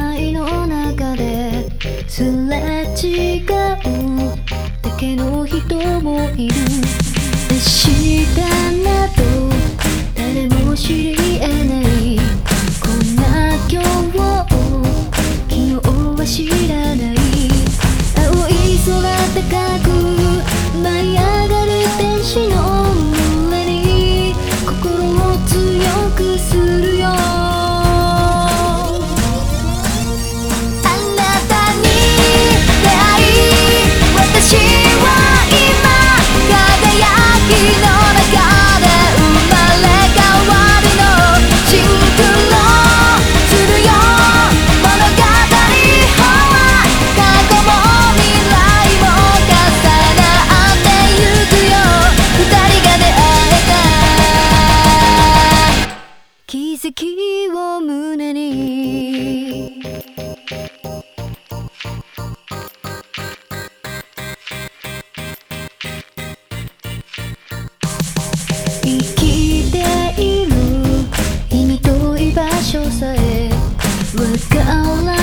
愛の中ですれ違う。だけの人もいる。奇跡を胸に。生きている意味と居場所さえわからない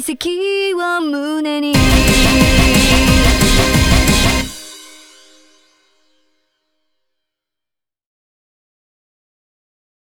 遺跡を胸に